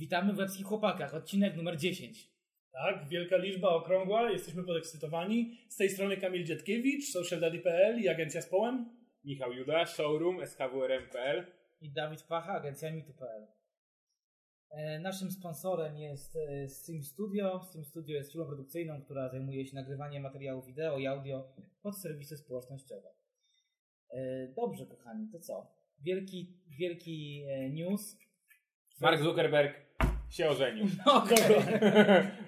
Witamy w Webskich Chłopakach, odcinek numer 10. Tak, wielka liczba okrągła, jesteśmy podekscytowani. Z tej strony Kamil Dziadkiewicz, socialdaddy.pl i agencja Społem. Michał Juda, showroom SKWRM.pl I Dawid Pacha, agencja mitu.pl. E, Naszym sponsorem jest e, Stream Studio. Stream Studio jest firmą produkcyjną, która zajmuje się nagrywaniem materiałów wideo i audio pod serwisy społecznościowe. E, Dobrze, kochani, to co? Wielki, wielki news. Mark Zuckerberg się ożenił. Okej.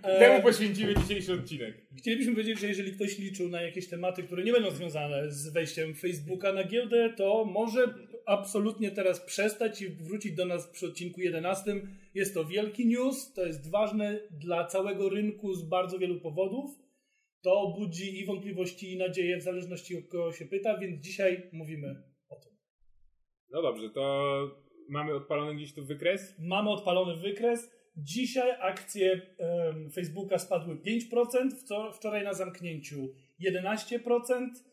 Temu poświęcimy dzisiejszy odcinek. Chcielibyśmy powiedzieć, że jeżeli ktoś liczył na jakieś tematy, które nie będą związane z wejściem Facebooka na giełdę, to może absolutnie teraz przestać i wrócić do nas przy odcinku 11. Jest to wielki news, to jest ważne dla całego rynku z bardzo wielu powodów. To budzi i wątpliwości, i nadzieje, w zależności od kogo się pyta, więc dzisiaj mówimy o tym. No dobrze, to mamy odpalony gdzieś tu wykres. Mamy odpalony wykres. Dzisiaj akcje Facebooka spadły 5%, wco- wczoraj na zamknięciu 11%.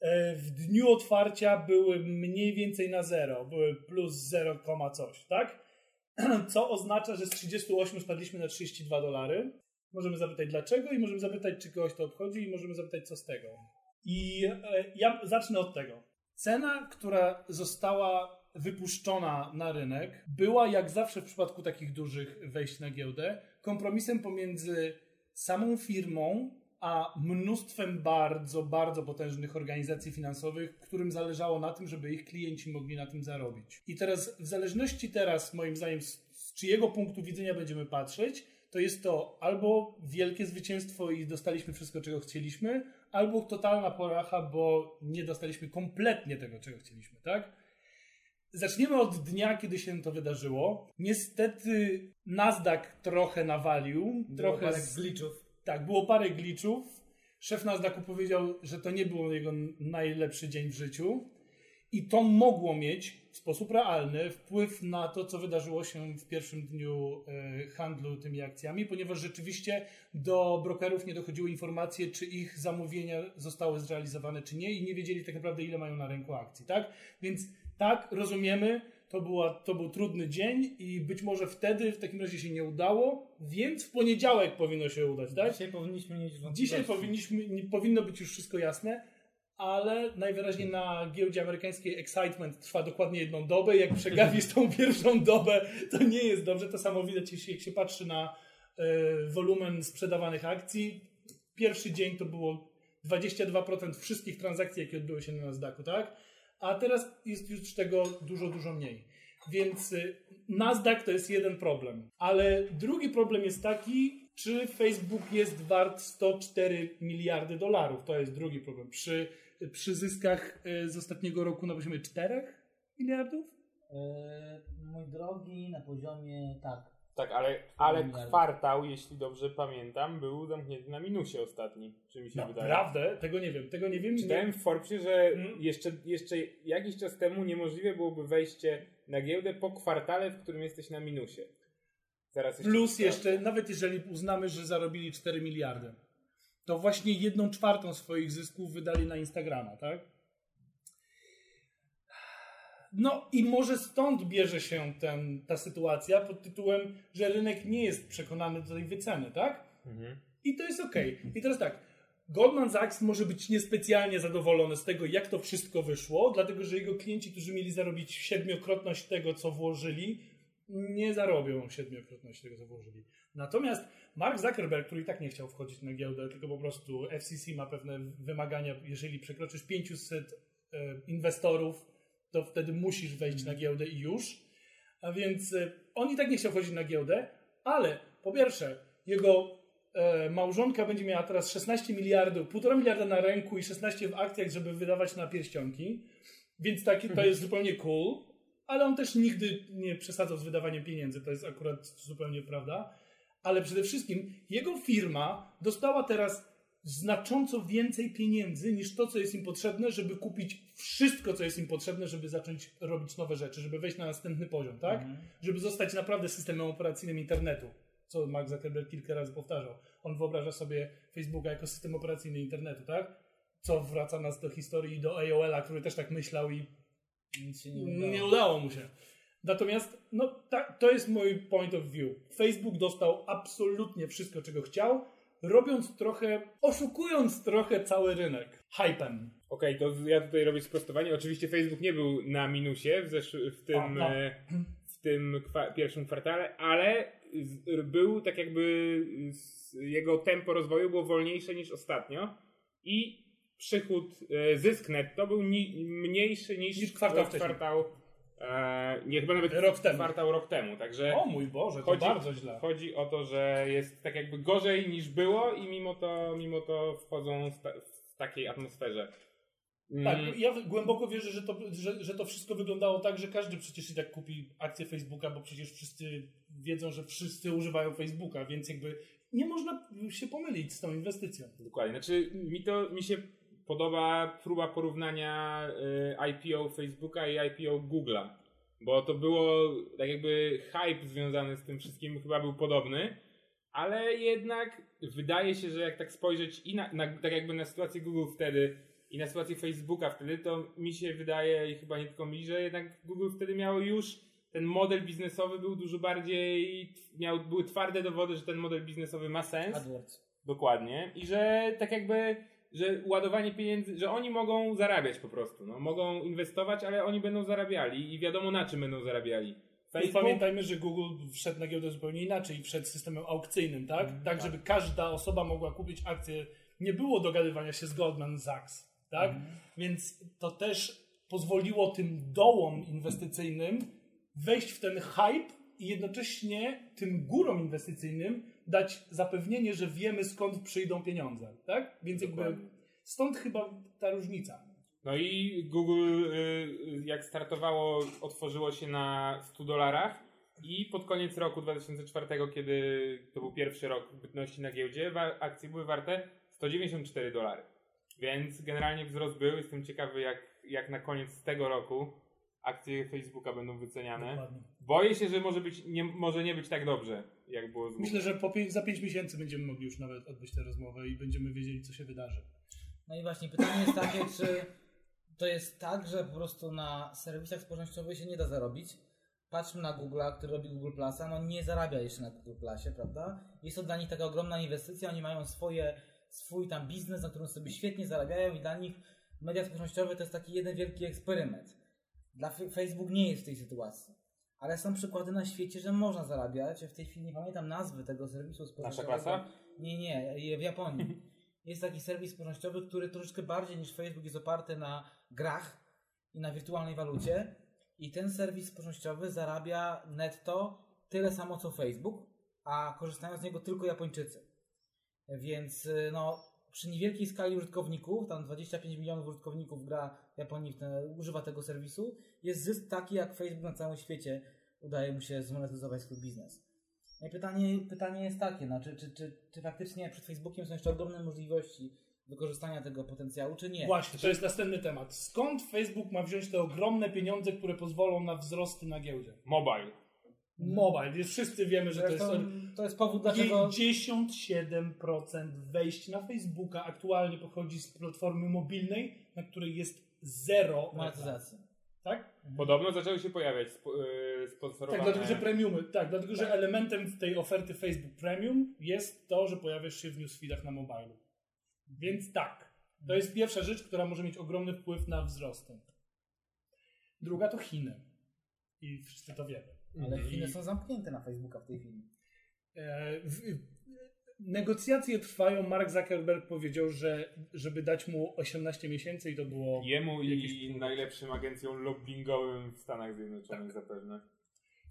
E, W dniu otwarcia były mniej więcej na zero, były plus 0, koma coś, tak? Co oznacza, że z 38 spadliśmy na 32 dolary. Możemy zapytać dlaczego i możemy zapytać, czy kogoś to obchodzi i możemy zapytać, co z tego. I e, ja zacznę od tego. Cena, która została wypuszczona na rynek, była jak zawsze w przypadku takich dużych wejść na giełdę, kompromisem pomiędzy samą firmą a mnóstwem bardzo, bardzo potężnych organizacji finansowych, którym zależało na tym, żeby ich klienci mogli na tym zarobić. I teraz, w zależności teraz, moim zdaniem, z, z czyjego punktu widzenia będziemy patrzeć, to jest to albo wielkie zwycięstwo i dostaliśmy wszystko, czego chcieliśmy, albo totalna poracha, bo nie dostaliśmy kompletnie tego, czego chcieliśmy, tak? Zaczniemy od dnia, kiedy się to wydarzyło. Niestety Nasdaq trochę nawalił, trochę Parę z, glitchów. tak, było parę glitchów. Szef Nasdaqu powiedział, że to nie był jego najlepszy dzień w życiu. I to mogło mieć w sposób realny wpływ na to, co wydarzyło się w pierwszym dniu e, handlu tymi akcjami, ponieważ rzeczywiście do brokerów nie dochodziły informacje, czy ich zamówienia zostały zrealizowane, czy nie, i nie wiedzieli tak naprawdę, ile mają na rynku akcji, tak? Więc tak, rozumiemy, to, była, to był trudny dzień i być może wtedy w takim razie się nie udało, więc w poniedziałek powinno się udać, tak? Dzisiaj powinniśmy mieć wątpliwości. Dzisiaj powinniśmy, powinno być już wszystko jasne, ale najwyraźniej na giełdzie amerykańskiej excitement trwa dokładnie jedną dobę. Jak przegapisz tą pierwszą dobę, to nie jest dobrze. To samo widać, jeśli jak się patrzy na e, wolumen sprzedawanych akcji. Pierwszy dzień to było 22% wszystkich transakcji, jakie odbyły się na Nasdaqu, tak? A teraz jest już tego dużo, dużo mniej. Więc y, Nasdaq to jest jeden problem. Ale drugi problem jest taki, czy Facebook jest wart 104 miliardy dolarów. To jest drugi problem. Przy, przy zyskach y, z ostatniego roku na poziomie 4 miliardów? E, mój drogi, na poziomie tak. Tak, ale, ale kwartał, jeśli dobrze pamiętam, był zamknięty na minusie ostatni, czy mi się wydaje. Naprawdę? Tego nie wiem. Tego nie wiem. Czytałem w Forbesie, że Mm. jeszcze, jeszcze jakiś czas temu niemożliwe byłoby wejście na giełdę po kwartale, w którym jesteś na minusie. Zaraz jeszcze Plus jeszcze, nawet jeżeli uznamy, że zarobili 4 miliardy, to właśnie jedną czwartą swoich zysków wydali na Instagrama, tak? No i może stąd bierze się ten, ta sytuacja pod tytułem, że rynek nie jest przekonany do tej wyceny, tak? Mhm. I to jest okej. I teraz tak, Goldman Sachs może być niespecjalnie zadowolony z tego, jak to wszystko wyszło, dlatego że jego klienci, którzy mieli zarobić siedmiokrotność tego, co włożyli, nie zarobią siedmiokrotności tego, co włożyli. Natomiast Mark Zuckerberg, który i tak nie chciał wchodzić na giełdę, tylko po prostu FCC ma pewne wymagania, jeżeli przekroczysz 500 e, inwestorów, to wtedy musisz wejść na giełdę i już. A więc e, on i tak nie chciał wchodzić na giełdę, ale po pierwsze, jego e, małżonka będzie miała teraz 16 miliardów, 1,5 miliarda na ręku i 16 w akcjach, żeby wydawać na pierścionki. Więc taki, to jest zupełnie cool, ale on też nigdy nie przesadzał z wydawaniem pieniędzy, to jest akurat zupełnie prawda. Ale przede wszystkim jego firma dostała teraz znacząco więcej pieniędzy niż to, co jest im potrzebne, żeby kupić wszystko, co jest im potrzebne, żeby zacząć robić nowe rzeczy, żeby wejść na następny poziom, tak? Żeby zostać naprawdę systemem operacyjnym internetu, co Mark Zuckerberg kilka razy powtarzał. On wyobraża sobie Facebooka jako system operacyjny internetu, tak? Co wraca nas do historii do AOL-a, który też tak myślał i Nic się nie udało. nie udało mu się. Natomiast no, ta, to jest mój point of view. Facebook dostał absolutnie wszystko, czego chciał, robiąc trochę, oszukując trochę cały rynek. Hypem. Okej, to ja tutaj robię sprostowanie. Oczywiście Facebook nie był na minusie w, zesz- w tym, Aha. e, w tym kwa- pierwszym kwartale, ale z- był tak jakby z- jego tempo rozwoju było wolniejsze niż ostatnio i przychód, e, zysk netto był ni- mniejszy niż, Niż kwartał kwartał e, nie, chyba nawet Rok temu. kwartał rok temu, także O mój Boże, to chodzi, bardzo źle. chodzi o to, że jest tak jakby gorzej niż było i mimo to, mimo to wchodzą w, ta, w takiej atmosferze. Mm, Tak, ja głęboko wierzę, że to, że, że to wszystko wyglądało tak, że każdy przecież i tak kupi akcję Facebooka, bo przecież wszyscy wiedzą, że wszyscy używają Facebooka, więc jakby nie można się pomylić z tą inwestycją. Dokładnie. Znaczy, mi to mi się podoba próba porównania y, IPO Facebooka i IPO Google'a. Bo to było tak jakby hype związany z tym wszystkim chyba był podobny, ale jednak wydaje się, że jak tak spojrzeć i na, na, tak jakby na sytuację Google wtedy i na sytuację Facebooka wtedy, to mi się wydaje i chyba nie tylko mi, że jednak Google wtedy miało już ten model biznesowy był dużo bardziej, miał, były twarde dowody, że ten model biznesowy ma sens. AdWords. Dokładnie. I że tak jakby, że ładowanie pieniędzy, że oni mogą zarabiać po prostu. No. Mogą inwestować, ale oni będą zarabiali i wiadomo na czym będą zarabiali. I Facebook, pamiętajmy, że Google wszedł na giełdę zupełnie inaczej, wszedł systemem aukcyjnym, tak? Mhm, tak, żeby każda osoba mogła kupić akcję. Nie było dogadywania się z Goldman Sachs, tak? Mhm. Więc to też pozwoliło tym dołom inwestycyjnym wejść w ten hype i jednocześnie tym górom inwestycyjnym dać zapewnienie, że wiemy skąd przyjdą pieniądze, tak? Więc jakby stąd chyba ta różnica. No i Google, y, jak startowało, otworzyło się na 100 dolarach i pod koniec roku 2004, kiedy to był pierwszy rok bytności na giełdzie, akcje były warte 194 dolary. Więc generalnie wzrost był. Jestem ciekawy, jak, jak na koniec tego roku akcje Facebooka będą wyceniane. Dokładnie. Boję się, że może, być, nie, może nie być tak dobrze, jak było z. Myślę, że po pięć, za 5 miesięcy będziemy mogli już nawet odbyć tę rozmowę i będziemy wiedzieli, co się wydarzy. No i właśnie pytanie jest takie, czy to jest tak, że po prostu na serwisach społecznościowych się nie da zarobić. Patrzmy na Google'a, który robi Google Plusa, no nie zarabia jeszcze na Google Plusie, prawda? Jest to dla nich taka ogromna inwestycja, oni mają swoje, swój tam biznes, na którym sobie świetnie zarabiają i dla nich media społecznościowe to jest taki jeden wielki eksperyment. Dla F- Facebook nie jest w tej sytuacji. Ale są przykłady na świecie, że można zarabiać. W tej chwili nie pamiętam nazwy tego serwisu społecznościowego. klasa? Nie, nie, w Japonii. Jest taki serwis społecznościowy, który troszeczkę bardziej niż Facebook jest oparty na grach i na wirtualnej walucie. I ten serwis społecznościowy zarabia netto tyle samo co Facebook, a korzystają z niego tylko Japończycy. Więc y, no, przy niewielkiej skali użytkowników, tam 25 milionów użytkowników gra w Japonii, w te, używa tego serwisu, jest zysk taki, jak Facebook na całym świecie udaje mu się zmonetyzować swój biznes. No i pytanie, pytanie jest takie, no, czy, czy, czy, czy faktycznie przed Facebookiem są jeszcze ogromne możliwości wykorzystania tego potencjału, czy nie? Właśnie, to jest następny temat. Skąd Facebook ma wziąć te ogromne pieniądze, które pozwolą na wzrosty na giełdzie? Mobile. Mobile, więc wszyscy wiemy, że to jest... Zresztą to jest powód, dlaczego 57% wejść na Facebooka aktualnie pochodzi z platformy mobilnej, na której jest zero reklam. monetyzacja. Tak? Podobno zaczęły się pojawiać spo, yy, sponsorowane... Tak, dlatego że premiumy, tak, dlatego że elementem tej oferty Facebook Premium jest to, że pojawiasz się w newsfeedach na mobilu. Więc tak, to jest pierwsza rzecz, która może mieć ogromny wpływ na wzrosty. Druga to Chiny. I wszyscy to wiemy. Ale I- Chiny są zamknięte na Facebooka w tej chwili. E, w- Negocjacje trwają. Mark Zuckerberg powiedział, że żeby dać mu 18 miesięcy i to było. Jemu Jakieś i najlepszym agencjom lobbyingowym w Stanach Zjednoczonych zapewne.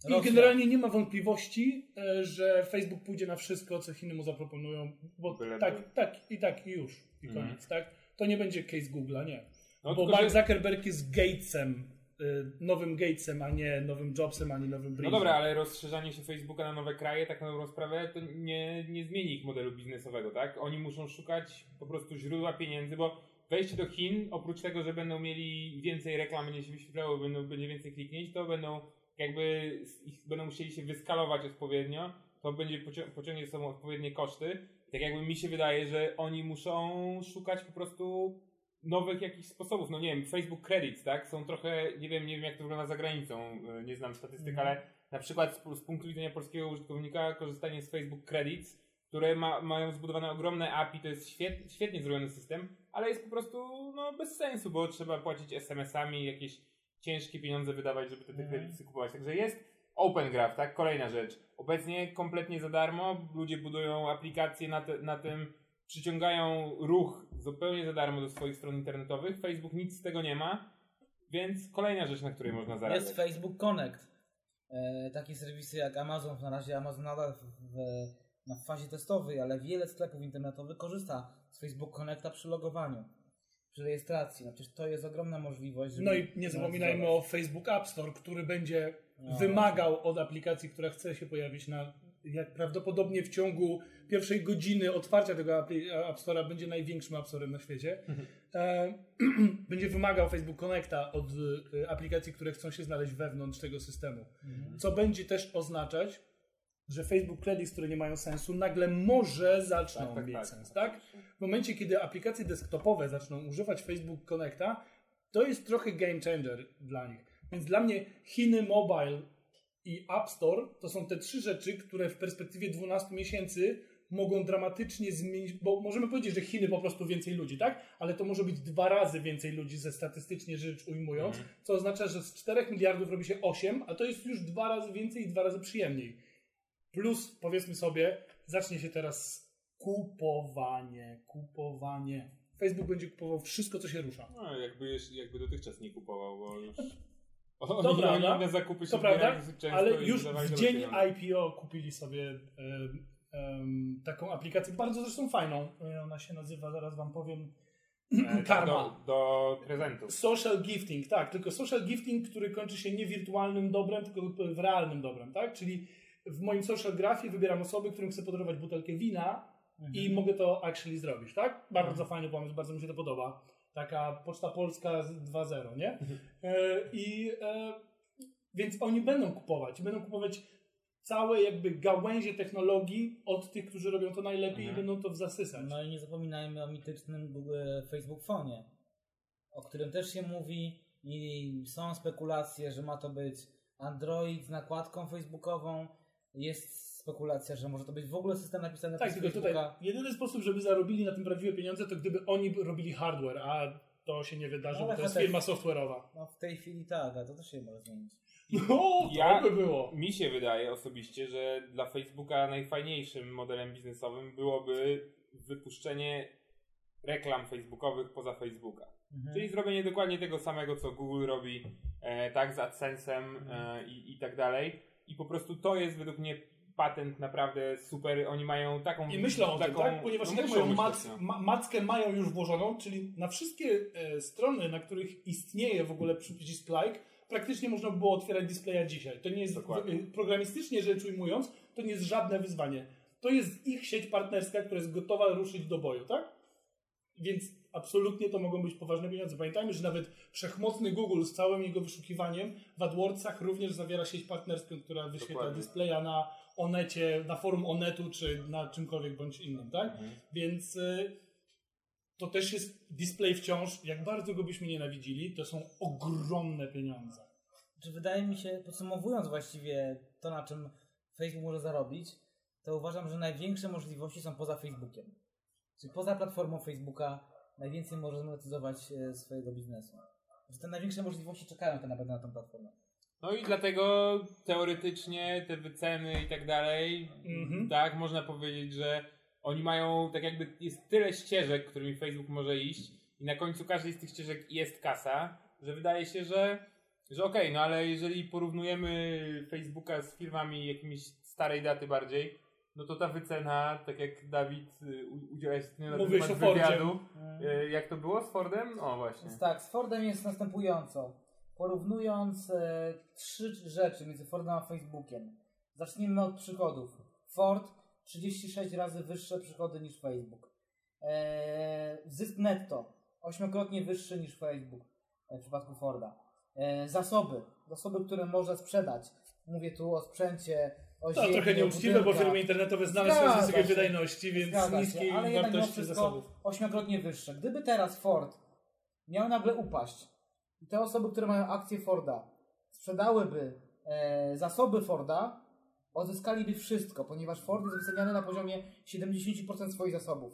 I Rosja. generalnie nie ma wątpliwości, e, że Facebook pójdzie na wszystko, co Chiny mu zaproponują. Bo Byle tak, by. tak, i tak, i już. I Mhm. koniec, tak? To nie będzie case Google'a, nie. No, Bo Mark że- Zuckerberg jest Gatesem, nowym Gatesem, a nie nowym Jobsem, ani nowym No Breezem. dobra, ale rozszerzanie się Facebooka na nowe kraje, tak na dobrą sprawę, to nie, nie zmieni ich modelu biznesowego, tak? Oni muszą szukać po prostu źródła pieniędzy, bo wejście do Chin, oprócz tego, że będą mieli więcej reklam, będzie się wyświetlało, będą, będzie więcej kliknięć, to będą jakby ich, będą musieli się wyskalować odpowiednio, to będzie pocią- pociągnie ze sobą odpowiednie koszty. Tak jakby mi się wydaje, że oni muszą szukać po prostu nowych jakichś sposobów. No nie wiem, Facebook Credits, tak? Są trochę, nie wiem, nie wiem jak to wygląda za granicą, y, nie znam statystyk, Mhm. ale na przykład z, z punktu widzenia polskiego użytkownika korzystanie z Facebook Credits, które ma, mają zbudowane ogromne API, to jest świet, świetnie zrobiony system, ale jest po prostu no, bez sensu, bo trzeba płacić SMS-ami, jakieś ciężkie pieniądze wydawać, żeby te, te Mhm. kredyty kupować. Także jest Open Graph, tak? Kolejna rzecz. Obecnie kompletnie za darmo, ludzie budują aplikacje na, te, na tym, przyciągają ruch zupełnie za darmo do swoich stron internetowych. Facebook nic z tego nie ma, więc kolejna rzecz, na której można zarabiać. Jest Facebook Connect. E, takie serwisy jak Amazon, na razie Amazon nadal w, w, na fazie testowej, ale wiele sklepów internetowych korzysta z Facebook Connecta przy logowaniu, przy rejestracji. No przecież to jest ogromna możliwość. żeby No i nie zapominajmy o Facebook App Store, który będzie No. wymagał od aplikacji, która chce się pojawić na, jak prawdopodobnie w ciągu pierwszej godziny otwarcia tego App Store'a będzie największym App Store'em na świecie. E, będzie wymagał Facebook Connecta od e, aplikacji, które chcą się znaleźć wewnątrz tego systemu. Mhm. Co będzie też oznaczać, że Facebook Credits, które nie mają sensu, nagle może zaczną mieć sens, tak? W momencie, kiedy aplikacje desktopowe zaczną używać Facebook Connecta, to jest trochę game changer dla nich. Więc dla mnie Chiny Mobile i App Store to są te trzy rzeczy, które w perspektywie 12 miesięcy mogą dramatycznie zmienić, bo możemy powiedzieć, że Chiny po prostu więcej ludzi, tak? Ale to może być dwa razy więcej ludzi ze statystycznie rzecz ujmując, co oznacza, że z 4 miliardów robi się 8, a to jest już dwa razy więcej i dwa razy przyjemniej. Plus, powiedzmy sobie, zacznie się teraz kupowanie, kupowanie. Facebook będzie kupował wszystko, co się rusza. No, jakby, jakby dotychczas nie kupował, bo już... To Oni, prawda, oni na zakupy się To prawda, ale już w dzień. IPO kupili sobie em, em, taką aplikację, bardzo zresztą fajną. E, Ona się nazywa, zaraz wam powiem, E, Karma. Do, do prezentów. Social gifting, tak, tylko social gifting, który kończy się nie wirtualnym dobrem, tylko w realnym dobrem, tak? Czyli w moim social grafie wybieram osoby, którym chcę podarować butelkę wina i mogę to actually zrobić, tak? Bardzo fajny pomysł, bardzo mi się to podoba. Taka Poczta Polska z 2.0, nie? E, I e, więc oni będą kupować, będą kupować całe jakby gałęzie technologii od tych, którzy robią to najlepiej Mhm. i będą to zasysać. No i nie zapominajmy o mitycznym Facebook Fonie, o którym też się mówi i są spekulacje, że ma to być Android z nakładką facebookową. Jest spekulacja, że może to być w ogóle system napisany Tak, przez tylko tutaj Facebooka. jedyny sposób, żeby zarobili na tym prawdziwe pieniądze, to gdyby oni robili hardware, a to się nie wydarzy, No, bo to jest firma software'owa. No w tej chwili tak, a to też się może zmienić. No, Ja- by było. Mi się wydaje osobiście, że dla Facebooka najfajniejszym modelem biznesowym byłoby wypuszczenie reklam facebookowych poza Facebooka. Mhm. Czyli zrobienie dokładnie tego samego, co Google robi, e, tak, z AdSense'em e, i, i tak dalej. I po prostu to jest według mnie patent naprawdę super. Oni mają taką... I myślą o tym, taką, tak? Ponieważ no tak mają mac, no. ma, mackę mają już włożoną, czyli na wszystkie e, strony, na których istnieje w ogóle przycisk like, praktycznie można by było otwierać displaya dzisiaj. To nie jest, Dokładnie. programistycznie rzecz ujmując, to nie jest żadne wyzwanie. To jest ich sieć partnerska, która jest gotowa ruszyć do boju, tak? Więc absolutnie to mogą być poważne pieniądze. Pamiętajmy, że nawet wszechmocny Google z całym jego wyszukiwaniem w AdWordsach również zawiera sieć partnerską, która wyświetla Dokładnie. displaya na Onecie, na forum Onetu, czy na czymkolwiek bądź innym, tak? Mhm. Więc y, to też jest display wciąż, jak bardzo go byśmy nienawidzili, to są ogromne pieniądze. Czy wydaje mi się, podsumowując właściwie to, na czym Facebook może zarobić, to uważam, że największe możliwości są poza Facebookiem. Czyli poza platformą Facebooka najwięcej może zmonetyzować e, swojego biznesu. Że te największe możliwości czekają tak naprawdę na tą platformę. No i dlatego teoretycznie te wyceny i tak dalej, Mhm. tak, można powiedzieć, że oni mają, tak jakby jest tyle ścieżek, którymi Facebook może iść i na końcu każdej z tych ścieżek jest kasa, że wydaje się, że, że okej, no ale jeżeli porównujemy Facebooka z firmami jakimiś starej daty bardziej, no to ta wycena, tak jak Dawid y, udzielałeś na Mówiłeś temat wywiadu, y, jak to było z Fordem? O właśnie. Więc tak, z Fordem jest następująco. Porównując e, trzy rzeczy między Fordem a Facebookiem. Zacznijmy od przychodów. Ford 36 razy wyższe przychody niż Facebook. E, zysk netto ośmiokrotnie wyższy niż Facebook e, w przypadku Forda. E, zasoby. Zasoby, które można sprzedać. Mówię tu o sprzęcie, To ziemi, trochę nieuczciwe, bo firmy internetowe znane są z się. wydajności, więc Zgadza się, niskiej ale jednak wartości wszystko zasobów. ośmiokrotnie wyższe. Gdyby teraz Ford miały nagle upaść i te osoby, które mają akcje Forda, sprzedałyby e, zasoby Forda, odzyskaliby wszystko, ponieważ Ford jest wyceniany na poziomie 70% swoich zasobów.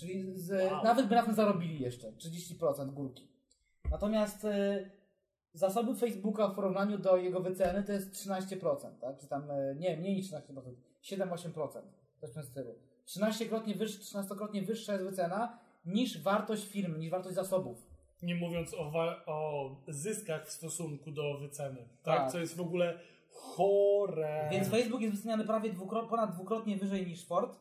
Czyli z, Wow. nawet by na tym zarobili jeszcze 30% górki. Natomiast e, zasoby Facebooka w porównaniu do jego wyceny to jest 13%, tak? Czy tam, e, nie, mniej niż 13%, 7-8%. Coś w tym stylu. 13-krotnie wyższa, 13-krotnie wyższa jest wycena niż wartość firmy, niż wartość zasobów. Nie mówiąc o, o zyskach w stosunku do wyceny. Tak? Tak. Co jest w ogóle chore. Więc Facebook jest wyceniany prawie ponad dwukrotnie wyżej niż Ford,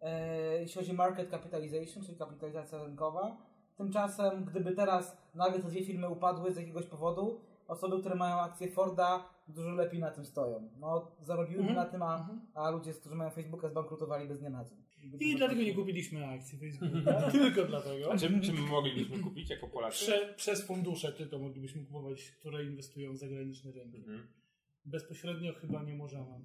e, jeśli chodzi o market capitalization, czyli kapitalizacja rynkowa. Tymczasem, gdyby teraz nagle te dwie firmy upadły z jakiegoś powodu, osoby, które mają akcje Forda, dużo lepiej na tym stoją. No, zarobiłyby Mhm. na tym, a, a ludzie, którzy mają Facebooka, zbankrutowali bez dnia na dzień. I dlatego nie kupiliśmy akcji Facebooka. tylko dlatego. A czym, czym moglibyśmy kupić jako Polacy? Prze, przez fundusze tylko moglibyśmy kupować, które inwestują w zagraniczne rynki. Mhm. Bezpośrednio chyba nie możemy.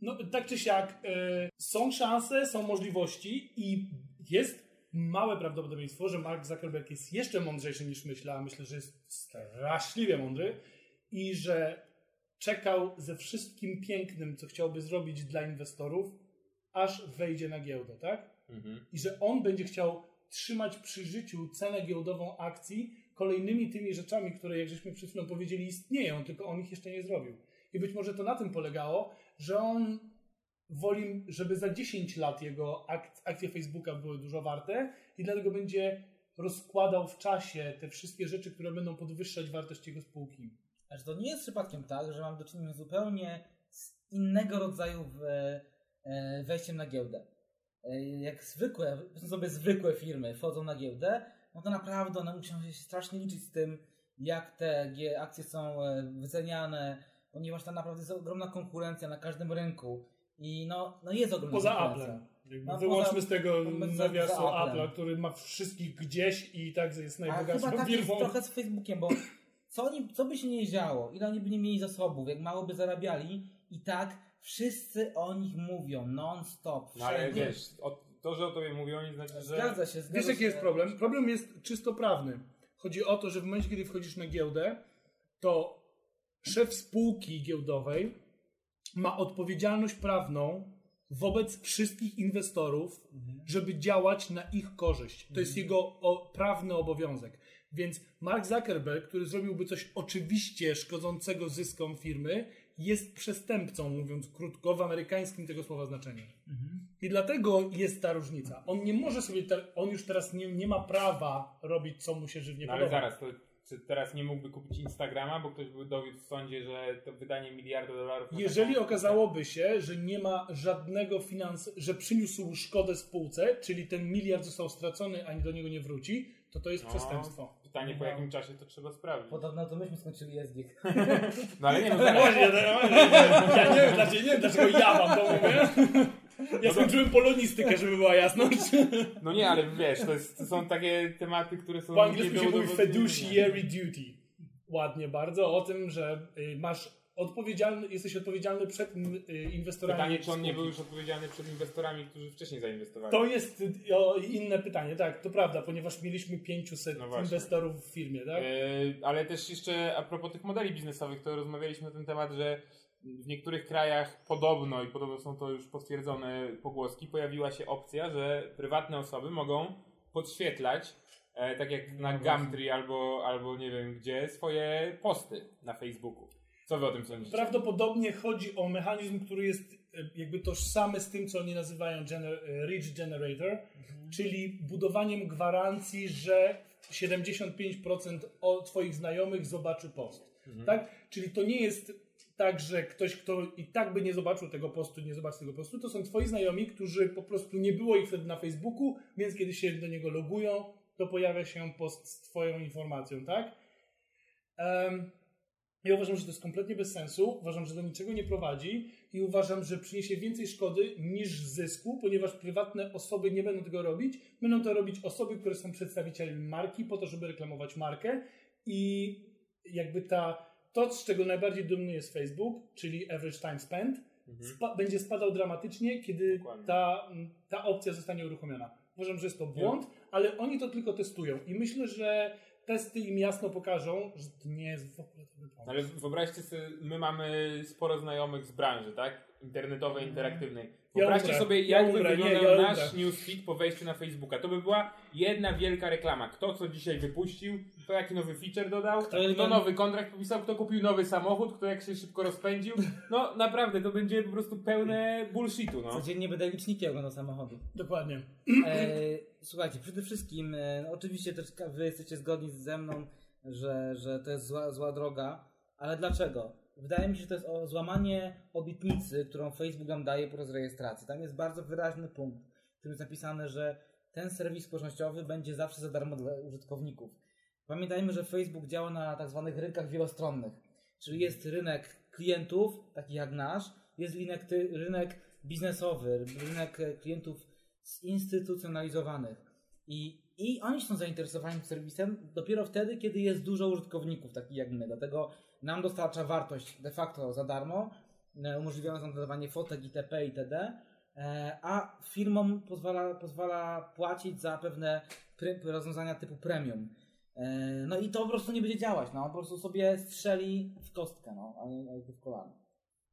No, tak czy siak, e, są szanse, są możliwości i jest małe prawdopodobieństwo, że Mark Zuckerberg jest jeszcze mądrzejszy niż myślę, a myślę, że jest straszliwie mądry i że czekał ze wszystkim pięknym, co chciałby zrobić dla inwestorów, aż wejdzie na giełdę, tak? Mhm. i że on będzie chciał trzymać przy życiu cenę giełdową akcji kolejnymi tymi rzeczami, które, jak żeśmy przed chwilą powiedzieli, istnieją, tylko on ich jeszcze nie zrobił. I być może to na tym polegało, że on woli, żeby za 10 lat jego ak- akcje Facebooka były dużo warte i dlatego będzie rozkładał w czasie te wszystkie rzeczy, które będą podwyższać wartość jego spółki. Znaczy, to nie jest przypadkiem tak, że mam do czynienia zupełnie z innego rodzaju e, wejściem na giełdę. E, Jak zwykłe, powiedzmy sobie zwykłe firmy wchodzą na giełdę, no to naprawdę one muszą się strasznie liczyć z tym, jak te akcje są e, wyceniane, ponieważ tam naprawdę jest ogromna konkurencja na każdym rynku. I no, no jest ogromna Poza. Applem. No, Wyłączmy poza- z tego poza- nawiasu. Apple'a, który ma wszystkich gdzieś i tak jest A najbogatszą chyba tak jest firmą. trochę z Facebookiem, bo co, oni, co by się nie działo, ile oni by nie mieli zasobów, jak mało by zarabiali, i tak wszyscy o nich mówią non-stop. No ale wiesz, to, że o tobie mówią, nie znaczy, że... Zgadza się, zgadza Wiesz, jaki jest problem? Problem jest czysto prawny. Chodzi o to, że w momencie, kiedy wchodzisz na giełdę, to szef spółki giełdowej ma odpowiedzialność prawną wobec wszystkich inwestorów, żeby działać na ich korzyść. To jest jego o, prawny obowiązek. Więc Mark Zuckerberg, który zrobiłby coś oczywiście szkodzącego zyskom firmy, jest przestępcą, mówiąc krótko, w amerykańskim tego słowa znaczeniu. I dlatego jest ta różnica. On nie może sobie, on już teraz nie, nie ma prawa robić, co mu się żywnie No ale zaraz, to czy teraz nie mógłby kupić Instagrama, bo ktoś by dowiódł w sądzie, że to wydanie miliarda dolarów... na Jeżeli taką- okazałoby się, że nie ma żadnego finans, że przyniósł szkodę spółce, czyli ten miliard został stracony, ani do niego nie wróci, to to jest No, przestępstwo. Pytanie po No. jakim czasie to trzeba sprawdzić. Podobno to myśmy skończyli SGIG. No ale nie no, No zaraz. właśnie, no, ja nie wiem, dlaczego, nie wiem, dlaczego ja wam to mówię. Ja skończyłem polonistykę, żeby była jasność. No nie, ale wiesz, to, jest, to są takie tematy, które są... Po angielsku się mówi fiduciary duty. Ładnie bardzo. O tym, że y, masz odpowiedzialny, jesteś odpowiedzialny przed y, inwestorami. Pytanie, czy on nie był już odpowiedzialny przed inwestorami, którzy wcześniej zainwestowali. To jest y, inne pytanie, tak, to prawda, ponieważ mieliśmy 500 No inwestorów w firmie, tak? Yy, ale też jeszcze a propos tych modeli biznesowych, to rozmawialiśmy na ten temat, że w niektórych krajach podobno, i podobno są to już potwierdzone pogłoski, pojawiła się opcja, że prywatne osoby mogą podświetlać, e, tak jak na No. Gumtree albo, albo nie wiem gdzie, swoje posty na Facebooku. Co wy o tym sądzicie? Prawdopodobnie chodzi o mechanizm, który jest y, jakby tożsamy z tym, co oni nazywają gener- y, Rich Generator, czyli budowaniem gwarancji, że 75% o twoich znajomych zobaczy post. Tak? Czyli to nie jest tak, że ktoś, kto i tak by nie zobaczył tego postu, nie zobaczy tego postu, to są twoi znajomi, którzy po prostu nie było ich wtedy na Facebooku, więc kiedy się do niego logują, to pojawia się post z twoją informacją, tak? Em, ja uważam, że to jest kompletnie bez sensu, uważam, że do niczego nie prowadzi i uważam, że przyniesie więcej szkody niż zysku, ponieważ prywatne osoby nie będą tego robić. Będą to robić osoby, które są przedstawicielami marki po to, żeby reklamować markę i jakby ta, to, z czego najbardziej dumny jest Facebook, czyli average time spent, spa- będzie spadał dramatycznie, kiedy Dokładnie. ta, ta opcja zostanie uruchomiona. Uważam, że jest to błąd, ale oni to tylko testują i myślę, że testy im jasno pokażą, że to nie jest w ogóle dobry pomysł. Ale wyobraźcie sobie, my mamy sporo znajomych z branży, tak? Internetowej, interaktywnej. Ja Wyobraźcie umrę. sobie, Ja jak by. Nie, wyglądał ja nasz umrę. newsfeed po wejściu na Facebooka. To by była jedna wielka reklama. Kto co dzisiaj wypuścił, kto jaki nowy feature dodał, Kto kto, nowy kontrakt podpisał, kto kupił nowy samochód, kto jak się szybko rozpędził. No naprawdę, to będzie po prostu pełne bullshitu, no. Codziennie będę liczniki oglądał samochodu. Dokładnie. E, słuchajcie, przede wszystkim, e, oczywiście też wy jesteście zgodni ze mną, że, że to jest zła, zła droga, ale dlaczego? Wydaje mi się, że to jest o złamanie obietnicy, którą Facebook nam daje podczas rejestracji. Tam jest bardzo wyraźny punkt, w którym jest napisane, że ten serwis społecznościowy będzie zawsze za darmo dla użytkowników. Pamiętajmy, że Facebook działa na tak zwanych rynkach wielostronnych, czyli jest rynek klientów, takich jak nasz, jest rynek, rynek biznesowy, rynek klientów zinstytucjonalizowanych. I, I oni są zainteresowani serwisem dopiero wtedy, kiedy jest dużo użytkowników, takich jak my. Dlatego nam dostarcza wartość de facto za darmo, e, umożliwiając nam dodawanie fotek itp. itd. e, A firmom pozwala, pozwala płacić za pewne rozwiązania typu premium. E, No i to po prostu nie będzie działać. No. Po prostu sobie strzeli w kostkę, no, a nie w kolano.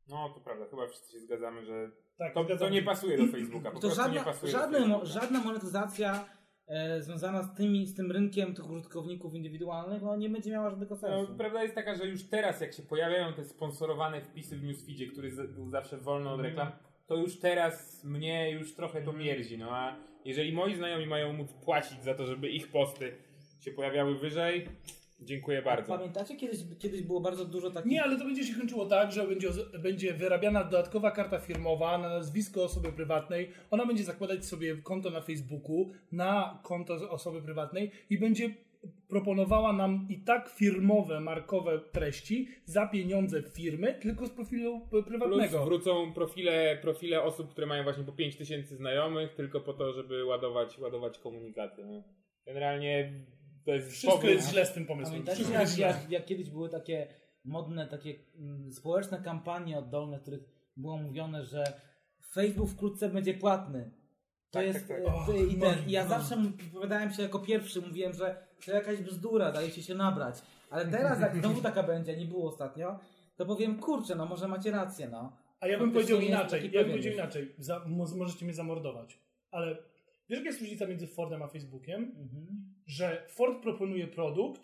No to prawda, chyba wszyscy się zgadzamy, że Tak, to, to nie pasuje do Facebooka. Po To prostu nie żadna, pasuje żadne, do mo, Facebooka. żadna monetyzacja e, związana z, tymi, z tym rynkiem tych użytkowników indywidualnych no, nie będzie miała żadnego sensu. No, prawda jest taka, że już teraz jak się pojawiają te sponsorowane wpisy w newsfeedzie, który z- był zawsze wolny od reklam, to już teraz mnie już trochę to mierzi. No a jeżeli moi znajomi mają móc płacić za to, żeby ich posty się pojawiały wyżej, dziękuję bardzo. Pamiętacie, kiedyś, kiedyś było bardzo dużo takich... Nie, ale to będzie się kończyło tak, że będzie, będzie wyrabiana dodatkowa karta firmowa na nazwisko osoby prywatnej. Ona będzie zakładać sobie konto na Facebooku, na konto osoby prywatnej i będzie proponowała nam i tak firmowe, markowe treści za pieniądze firmy, tylko z profilu p- Plus prywatnego. wrócą profile, profile osób, które mają właśnie po 5000 znajomych, tylko po to, żeby ładować, ładować komunikaty. Generalnie to jest Wszystko powód- jest źle z tym pomysłem. Pamiętacie, Wszystko jak, jest źle. jak, jak kiedyś były takie modne, takie mm, społeczne kampanie oddolne, w których było mówione, że Facebook wkrótce będzie płatny. To Tak, jest. tak, e, tak. to- I, ten, i ja zawsze wypowiadałem się jako pierwszy, mówiłem, że to jakaś bzdura, dajecie się nabrać. Ale teraz, jak znowu taka będzie, nie było ostatnio, to powiem, kurczę, no może macie rację, no. A ja bym Faktycznie powiedział nie jest inaczej. Ja bym powiedział inaczej. Za, mo- możecie mnie zamordować. Ale wiesz, jaka jest różnica między Fordem a Facebookiem? Mhm. Że Ford proponuje produkt,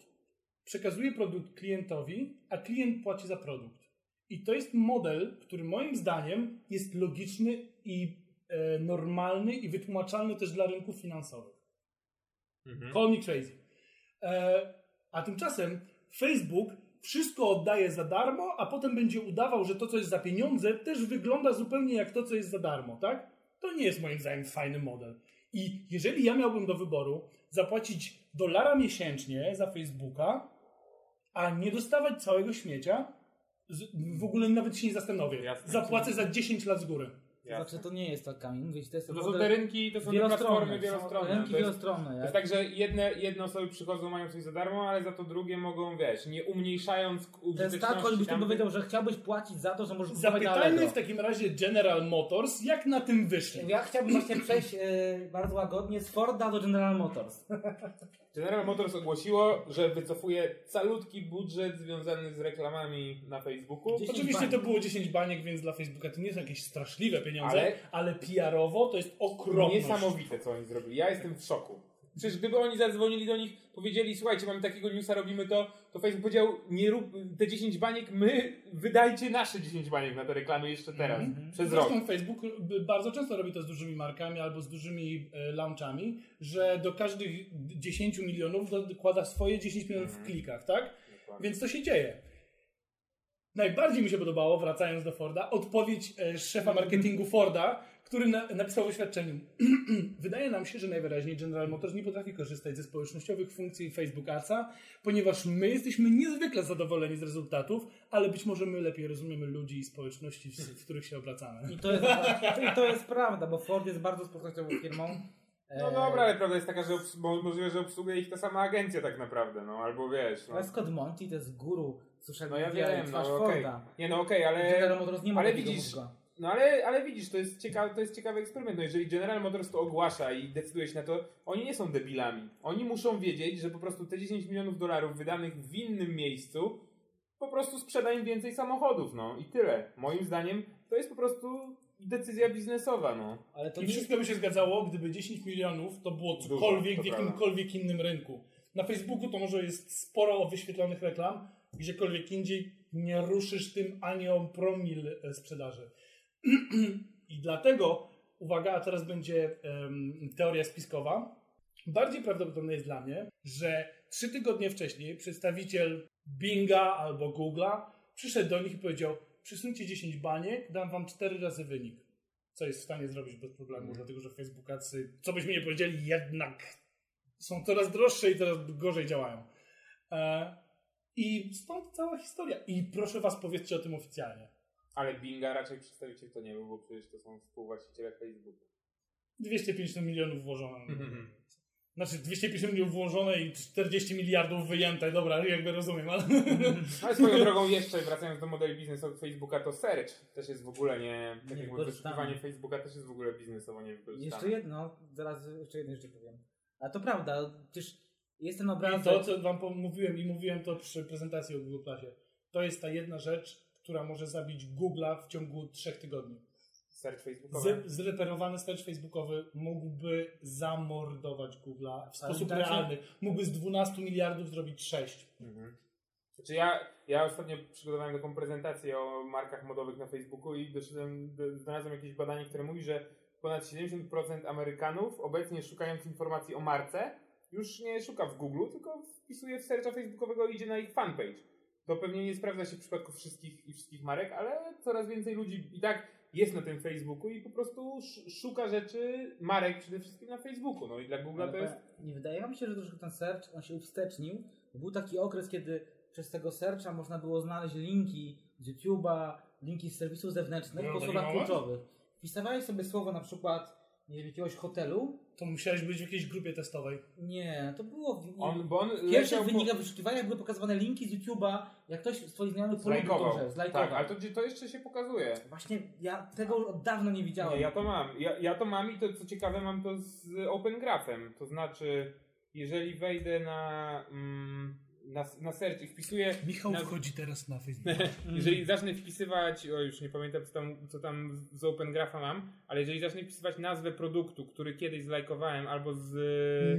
przekazuje produkt klientowi, a klient płaci za produkt. I to jest model, który moim zdaniem jest logiczny i e, normalny i wytłumaczalny też dla rynków finansowych. Mhm. Call me crazy. E, a tymczasem Facebook wszystko oddaje za darmo, a potem będzie udawał, że to, co jest za pieniądze, też wygląda zupełnie jak to, co jest za darmo, tak? To nie jest moim zdaniem fajny model. I jeżeli ja miałbym do wyboru zapłacić dolara miesięcznie za Facebooka, a nie dostawać całego śmiecia, w ogóle nawet się nie zastanowię. Zapłacę za 10 lat z góry. To znaczy, to nie jest tak, Kamil. Mówię ci, to jest To, to są model te rynki, to są te platformy wielostronne. Rynki To jest, wielostronne. to jak- jest tak, że jedne, jedne osoby przychodzą, mają coś za darmo, ale za to drugie mogą, wiesz, nie umniejszając To jest tak, choćbyś ty powiedział, że chciałbyś płacić za to, że możesz kupować Zapytajmy w takim razie General Motors, jak na tym wyszli. Ja chciałbym właśnie przejść e, bardzo łagodnie z Forda do General Motors. General Motors ogłosiło, że wycofuje calutki budżet związany z reklamami na Facebooku. 10 Oczywiście baniek. to było 10 baniek, więc dla Facebooka to nie są jakieś straszliwe pieniądze, Ale- ale, PR-owo to jest okropność. Niesamowite, co oni zrobili. Ja jestem w szoku. Przecież gdyby oni zadzwonili do nich, powiedzieli, słuchajcie, mamy takiego newsa, robimy to, to Facebook powiedział, nie rób te 10 baniek, my wydajcie nasze 10 baniek na te reklamy jeszcze teraz, Mhm. przez rok. Zresztą Facebook b- bardzo często robi to z dużymi markami albo z dużymi e, launchami, że do każdych 10 milionów dokłada swoje 10 milionów w klikach, tak? Więc to się dzieje. Najbardziej mi się podobało, wracając do Forda, odpowiedź e, szefa marketingu Forda, który na, napisał w oświadczeniu. Wydaje nam się, że najwyraźniej General Motors nie potrafi korzystać ze społecznościowych funkcji Facebook Adsa, ponieważ my jesteśmy niezwykle zadowoleni z rezultatów, ale być może my lepiej rozumiemy ludzi i społeczności, w, w których się obracamy. I to, jest, I to jest prawda, bo Ford jest bardzo społecznościową firmą. No E, dobra, ale prawda jest taka, że możliwe, że obsługuje ich ta sama agencja tak naprawdę, no albo wiesz, no. Ale Scott Monty to jest guru social No ja wiem, no okej. Forda. Nie no okej, ale... General Motors nie ma ale takiego widzisz, mózga. No ale, ale widzisz, to jest, ciekawy, to jest ciekawy eksperyment. No jeżeli General Motors to ogłasza i decyduje się na to, oni nie są debilami. Oni muszą wiedzieć, że po prostu te 10 milionów dolarów wydanych w innym miejscu po prostu sprzeda im więcej samochodów, no i tyle. Moim zdaniem to jest po prostu decyzja biznesowa, no. Ale to I nie wszystko by się zgadzało, gdyby 10 milionów to było cokolwiek to w jakimkolwiek innym rynku. Na Facebooku to może jest sporo wyświetlonych reklam, gdziekolwiek indziej nie ruszysz tym ani o promil e, sprzedaży. I dlatego, uwaga, a teraz będzie em, teoria spiskowa. Bardziej prawdopodobne jest dla mnie, że trzy tygodnie wcześniej przedstawiciel Binga albo Google'a przyszedł do nich i powiedział: Przysuńcie 10 baniek, dam wam 4 razy wynik. Co jest w stanie zrobić bez problemu, dlatego że Facebookacy, co byśmy nie powiedzieli, jednak są coraz droższe i coraz gorzej działają. E, I stąd cała historia. I proszę was, powiedzcie o tym oficjalnie. Ale Binga raczej przedstawiciel to nie był, bo przecież to są współwłaściciele Facebooka. 250 milionów włożone. Znaczy 250 milionów włożone i 40 miliardów wyjęte. Dobra, jakby rozumiem, ale... Ale swoją drogą jeszcze, wracając do modeli biznesowych Facebooka, to search też jest w ogóle nie... Tak jakby wyszukiwanie Facebooka też jest w ogóle biznesowo niewykorzystane. Jeszcze jedno, zaraz jeszcze jedno jeszcze powiem. A to prawda, przecież jest ten I to, co wam mówiłem i mówiłem to przy prezentacji o Google Plusie, to jest ta jedna rzecz, która może zabić Google'a w ciągu trzech tygodni. Search Facebookowy. Z, zreperowany search facebookowy mógłby zamordować Google'a w sposób realny. Mógłby z 12 miliardów zrobić 6. Mhm. Znaczy ja, ja ostatnio przygotowałem taką prezentację o markach modowych na Facebooku i doszedłem, do, znalazłem jakieś badanie, które mówi, że ponad 70% Amerykanów obecnie szukając informacji o marce już nie szuka w Google, tylko wpisuje w searcha facebookowego i idzie na ich fanpage. To pewnie nie sprawdza się w przypadku wszystkich i wszystkich marek, ale coraz więcej ludzi i tak jest na tym Facebooku i po prostu sz- szuka rzeczy, marek przede wszystkim na Facebooku. No i dla Google to jest... Nie wydaje wam się, że troszkę ten search, on się uwstecznił. Był taki okres, kiedy przez tego searcha można było znaleźć linki z YouTube'a, linki z serwisów zewnętrznych Miał po taki słowach kluczowych. Wpisywałeś sobie słowo na przykład nie wiem, jakiegoś hotelu. To musiałeś być w jakiejś grupie testowej. Nie, to było w, On, bo on w pierwszych leciał po- wynikach wyszukiwania były pokazywane linki z YouTube'a, jak ktoś z twoich znajomych Zlajkował. rzecz, zlajkował. Tak, ale to, to jeszcze się pokazuje. Właśnie ja tego już od dawna nie widziałem. Nie, ja to mam. Ja, ja to mam i to co ciekawe mam to z Open Graphem. To znaczy, jeżeli wejdę na, mm, na, na search i wpisuję. Michał na, wchodzi teraz na Facebook. Jeżeli zacznę wpisywać, o już nie pamiętam co tam, co tam z Open Grapha mam, ale jeżeli zacznę wpisywać nazwę produktu, który kiedyś zlajkowałem albo z.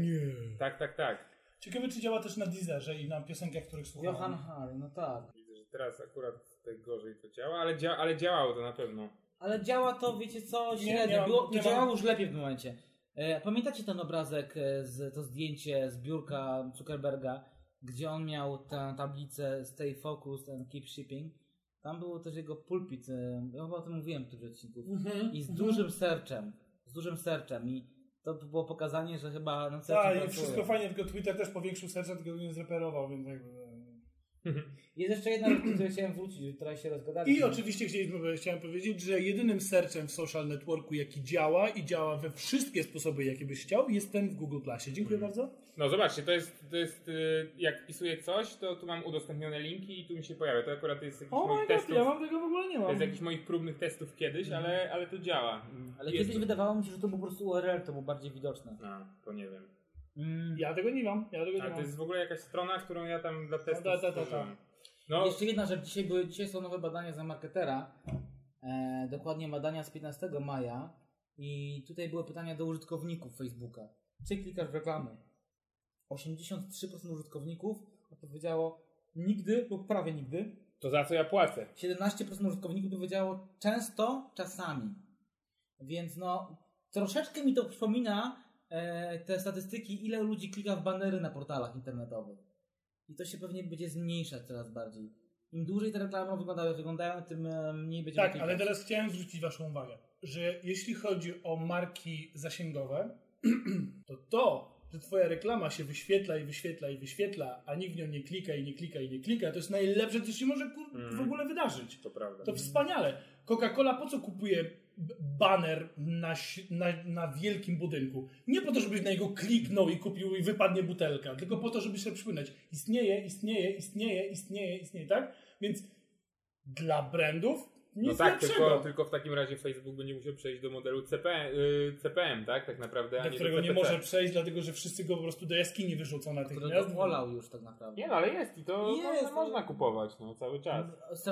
Nie. Tak, tak, tak. Ciekawe, czy działa też na Deezerze i na piosenkach, których słucham. Johan Harry, no tak. Widzę, że teraz akurat tak gorzej to działa, ale, dzia, ale działało to na pewno. Ale działa to, wiecie co, Nie, średnio. nie Było, nie mam- działało już lepiej w tym momencie. E, pamiętacie ten obrazek, e, z, to zdjęcie z biurka Zuckerberga, gdzie on miał tę tablicę Stay Focused and Keep Shipping? Tam był też jego pulpit, e, ja chyba o tym mówiłem w którymś odcinku. Mhm, I z dużym searchem, z dużym searchem i to było pokazanie, że chyba Tak, i wszystko fajnie, tylko Twitter też powiększył serca, tylko nie zreperował, więc jakby... Jest jeszcze jedna rzecz, do której chciałem wrócić, która się rozgadaliśmy. I oczywiście chcieliśmy, chciałem powiedzieć, że jedynym searchem w social networku, jaki działa i działa we wszystkie sposoby, jakie byś chciał, jest ten w Google Plusie. Dziękuję bardzo. No zobaczcie, to jest, to jest y, jak wpisuję coś, to tu mam udostępnione linki i tu mi się pojawia. To akurat jest jakiś O moich god, testów. ja mam tego w ogóle nie To mam. jest jakiś moich próbnych testów kiedyś, ale, ale to działa. Ale Jest kiedyś to. wydawało mi się, że to po prostu URL, to było bardziej widoczne. A, to nie wiem. Mm. Ja tego nie mam, ja tego nie Ale to mam. jest w ogóle jakaś strona, którą ja tam dla testów ta, ta, ta. No, Jeszcze jedna rzecz, dzisiaj, były, dzisiaj są nowe badania za marketera, e, dokładnie badania z 15 maja i tutaj były pytania do użytkowników Facebooka. Czy klikasz w reklamy? 83% użytkowników odpowiedziało nigdy lub prawie nigdy. to za co ja płacę? 17% użytkowników powiedziało często, czasami. Więc no, troszeczkę mi to przypomina te statystyki, ile ludzi klika w banery na portalach internetowych. I to się pewnie będzie zmniejszać coraz bardziej. Im dłużej te reklamy wyglądają, wyglądają tym e, mniej będziemy Tak, klikać. ale teraz chciałem zwrócić Waszą uwagę, że jeśli chodzi o marki zasięgowe, to to, że Twoja reklama się wyświetla i wyświetla i wyświetla, a nikt w nią nie klika i nie klika i nie klika, to jest najlepsze, co się może w ogóle wydarzyć. To prawda. To wspaniale. Coca-Cola po co kupuje baner na, na, na wielkim budynku? Nie po to, żebyś na niego kliknął i kupił i wypadnie butelka, tylko po to, żeby się przypłynąć. Istnieje, istnieje, istnieje, istnieje, istnieje, tak? Więc dla brandów No Nic tak, lepszego. tylko, tylko w takim razie Facebook będzie musiał przejść do modelu CP, y, CPM, tak? Tak naprawdę, a do nie którego do nie może przejść, dlatego że wszyscy go po prostu do jaskini wyrzucą Którego natychmiast. wolał już tak naprawdę. Nie no, ale jest i to Jest, można, ale- można kupować no, cały czas.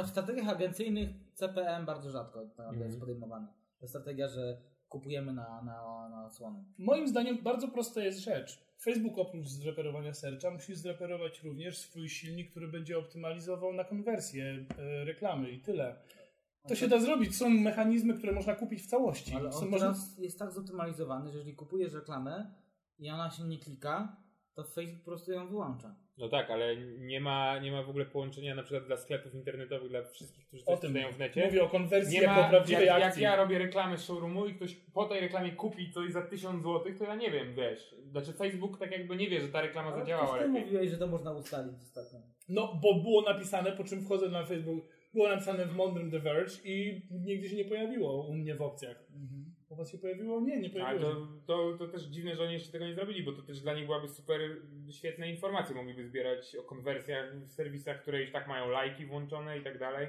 W strategiach agencyjnych CPM bardzo rzadko tak naprawdę Mhm. jest podejmowany. To jest strategia, że kupujemy na, na, na odsłony. Moim zdaniem bardzo prosta jest rzecz. Facebook oprócz zreperowania serca musi zreperować również swój silnik, który będzie optymalizował na konwersję e, reklamy i tyle. To się da zrobić. Są mechanizmy, które można kupić w całości. Ale on można... teraz jest tak zoptymalizowany, że jeżeli kupujesz reklamę i ona się nie klika, to Facebook po prostu ją wyłącza. No tak, ale nie ma, nie ma w ogóle połączenia na przykład dla sklepów internetowych, dla wszystkich, którzy coś sprzedają w necie. mówię o konwersji Nie jako ma, prawdziwej jak, jak akcji. ja robię reklamę showroomu i ktoś po tej reklamie kupi coś za 1000 zł, to ja nie wiem, wiesz. Znaczy Facebook tak jakby nie wie, że ta reklama Ale zadziałała lepiej. mówiłeś, że to można ustalić ostatnio. No, bo było napisane, po czym wchodzę na Facebook, było napisane w mądrym The Verge i nigdy się nie pojawiło u mnie w opcjach. U was się pojawiło? Nie, nie Ale pojawiło się. to, to, to też dziwne, że oni jeszcze tego nie zrobili, bo to też dla nich byłaby super świetne informacje. Mogliby zbierać o konwersjach w serwisach, które już tak mają lajki włączone i tak dalej.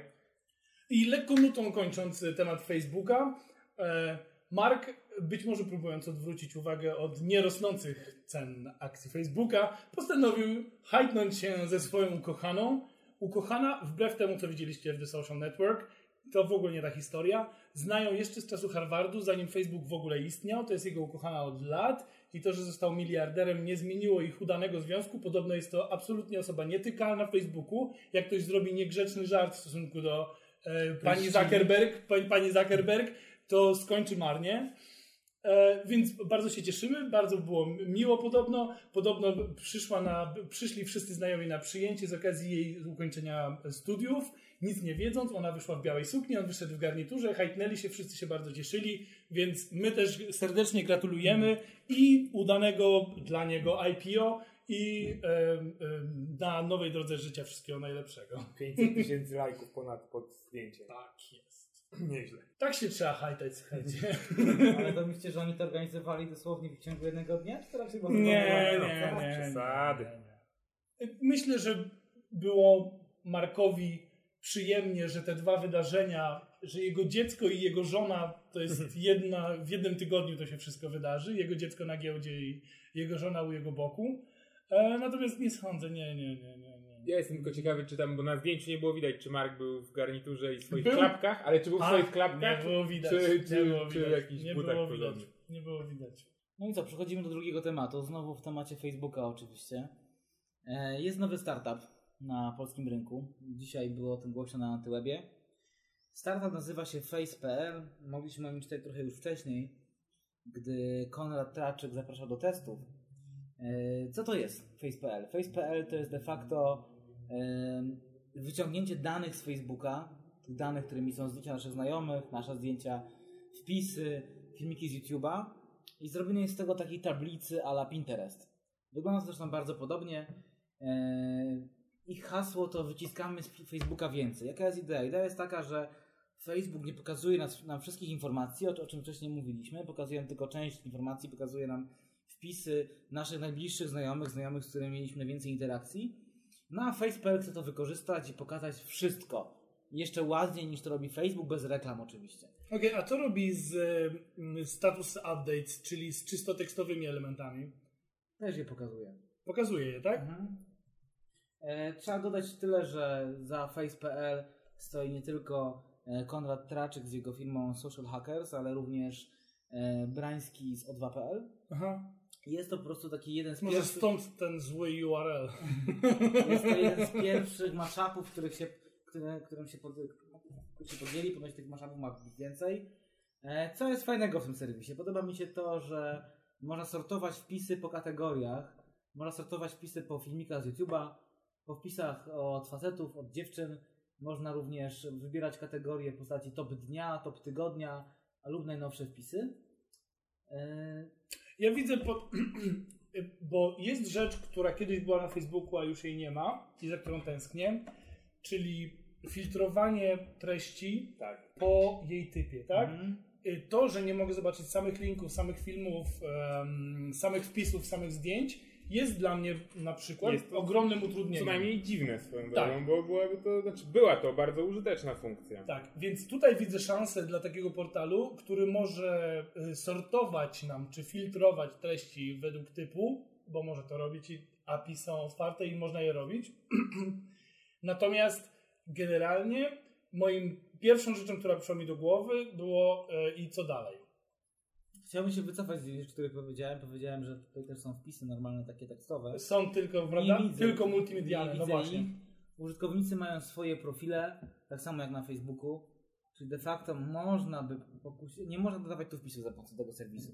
I lekko nutą kończąc temat Facebooka, e, Mark, być może próbując odwrócić uwagę od nierosnących cen akcji Facebooka, postanowił hajtnąć się ze swoją ukochaną. Ukochana, wbrew temu, co widzieliście w The Social Network, to w ogóle nie ta historia. Znają jeszcze z czasu Harvardu, zanim Facebook w ogóle istniał. To jest jego ukochana od lat. I to, że został miliarderem, nie zmieniło ich udanego związku. Podobno jest to absolutnie osoba nietykalna w Facebooku. Jak ktoś zrobi niegrzeczny żart w stosunku do e, pani Zuckerberg, pani, pani Zuckerberg, to skończy marnie. E, więc bardzo się cieszymy, bardzo było miło podobno. Podobno przyszła na, przyszli wszyscy znajomi na przyjęcie z okazji jej ukończenia studiów. Nic nie wiedząc, ona wyszła w białej sukni, on wyszedł w garniturze, hajtnęli się, wszyscy się bardzo cieszyli, więc my też serdecznie gratulujemy i udanego dla niego IPO i em, em, na nowej drodze życia wszystkiego najlepszego. 500 tysięcy lajków ponad pod zdjęciem. Tak jest. Nieźle. Tak się trzeba hajtać, słuchajcie. Ale to myślicie, że oni to organizowali dosłownie w ciągu jednego dnia? Czy to raczej było Nie, nie, zaplanowane? nie, nie. Przesady. nie, nie. Myślę, że było Markowi przyjemnie, że te dwa wydarzenia, że jego dziecko i jego żona to jest jedna, w jednym tygodniu to się wszystko wydarzy. Jego dziecko na giełdzie i jego żona u jego boku. E, natomiast nie sądzę, nie, nie, nie, nie. Nie. Ja jestem tylko ciekawy, czy tam, bo na zdjęciu nie było widać, czy Mark był w garniturze i swoich Był. klapkach, ale czy był w A, swoich klapkach? Nie było widać. Czy- nie czy- było czy widać. jakichś nie butach było widać. Nie było widać. No i co, przechodzimy do drugiego tematu, znowu w temacie Facebooka oczywiście. E, Jest nowy startup na polskim rynku. Dzisiaj było o tym głośno na Antywebie. Startup nazywa się Face.pl. Mogliśmy o nim czytać trochę już wcześniej, gdy Konrad Traczyk zapraszał do testów. E, Co to jest Face.pl? Face.pl to jest de facto wyciągnięcie danych z Facebooka, tych danych, którymi są zdjęcia naszych znajomych, nasze zdjęcia, wpisy, filmiki z YouTube'a i zrobienie z tego takiej tablicy a la Pinterest. Wygląda to zresztą bardzo podobnie. Ich hasło to wyciskamy z Facebooka więcej. Jaka jest idea? Idea jest taka, że Facebook nie pokazuje nam wszystkich informacji, o, o czym wcześniej mówiliśmy, pokazuje nam tylko część informacji, pokazuje nam wpisy naszych najbliższych znajomych, znajomych, z którymi mieliśmy najwięcej interakcji. No a Facebook chce to wykorzystać i pokazać wszystko. Jeszcze ładniej niż to robi Facebook, bez reklam oczywiście. Okej, a co robi z mm, status updates, czyli z czysto tekstowymi elementami? Też je pokazuje. Pokazuje je, tak? Mhm. E, trzeba dodać tyle, że za Face.pl stoi nie tylko e, Konrad Traczyk z jego firmą Social Hackers, ale również e, Brański z O2.pl. Aha. Jest to po prostu taki jeden z Może pierwszych, stąd ten zły URL. jest to jeden z pierwszych maszapów, których się, które, którym się, pod, się podzieli, ponoć tych maszapów ma być więcej. E, co jest fajnego w tym serwisie? Podoba mi się to, że można sortować wpisy po kategoriach, można sortować wpisy po filmikach z YouTube'a, po wpisach od facetów, od dziewczyn. Można również wybierać kategorie w postaci top dnia, top tygodnia lub najnowsze wpisy. Ja widzę, pod... bo jest rzecz, która kiedyś była na Facebooku, a już jej nie ma i za którą tęsknię, czyli filtrowanie treści Tak. po jej typie, tak? mhm. Y, To, że nie mogę zobaczyć samych linków, samych filmów, samych wpisów, samych zdjęć, jest dla mnie na przykład Jest ogromnym utrudnieniem. Co najmniej dziwne swoją Tak. drogą, bo byłaby to, znaczy była to bardzo użyteczna funkcja. Tak, więc tutaj widzę szansę dla takiego portalu, który może y, sortować nam, czy filtrować treści według typu, bo może to robić i API są otwarte i można je robić. Natomiast generalnie moim pierwszą rzeczą, która przyszła mi do głowy było y, i co dalej. Chciałbym się wycofać z rzeczy, które powiedziałem. Powiedziałem, że tutaj też są wpisy normalne, takie tekstowe. Są tylko, prawda? Nie widzę. Tylko multimedialne, Nie no właśnie. ich. Użytkownicy mają swoje profile, tak samo jak na Facebooku. Czyli de facto można by pokusić, nie można dodawać tu wpisów za pomocą tego serwisu.